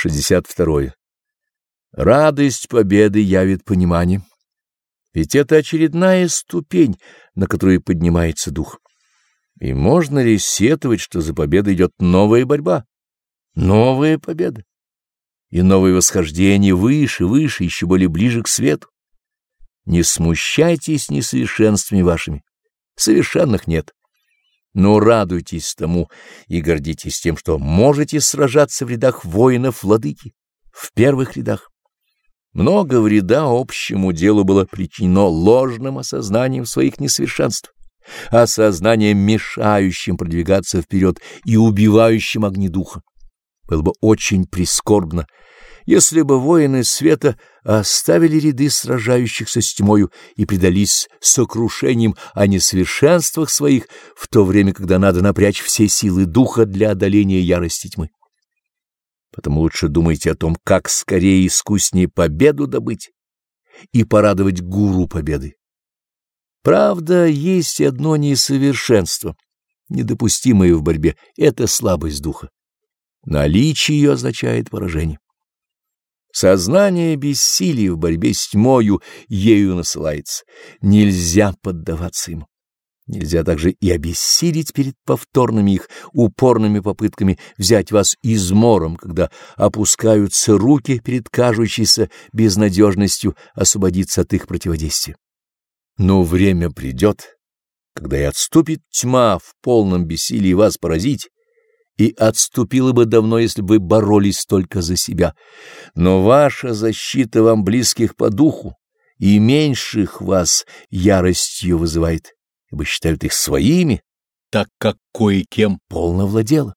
62. Радость победы явит понимание. Ведь это очередная ступень, на которую поднимается дух. И можно ли сетовать, что за победой идет новая борьба, новая победа и новое восхождение выше, выше, еще более ближе к свету? Не смущайтесь несовершенствами вашими, совершенных нет. Но радуйтесь тому и гордитесь тем, что можете сражаться в рядах воинов-владыки, в первых рядах. Много вреда общему делу было причинено ложным осознанием своих несовершенств, осознанием, мешающим продвигаться вперед и убивающим огни духа. Было бы очень прискорбно, если бы воины света оставили ряды сражающихся с тьмою и предались сокрушениям о несовершенствах своих, в то время, когда надо напрячь все силы духа для одоления ярости тьмы. Потому лучше думайте о том, как скорее и искуснее победу добыть и порадовать гуру победы. Правда, есть одно несовершенство, недопустимое в борьбе — это слабость духа. Наличие ее означает поражение. Сознание бессилия в борьбе с тьмою ею насылается. Нельзя поддаваться ему. Нельзя также и обессилить перед повторными их упорными попытками взять вас измором, когда опускаются руки перед кажущейся безнадежностью освободиться от их противодействия. Но время придет, когда и отступит тьма в полном бессилии вас поразить, и отступила бы давно, если бы боролись только за себя. Но ваша защита вам близких по духу и меньших вас яростью вызывает ибо считают их своими, так как кое-кем полно владела.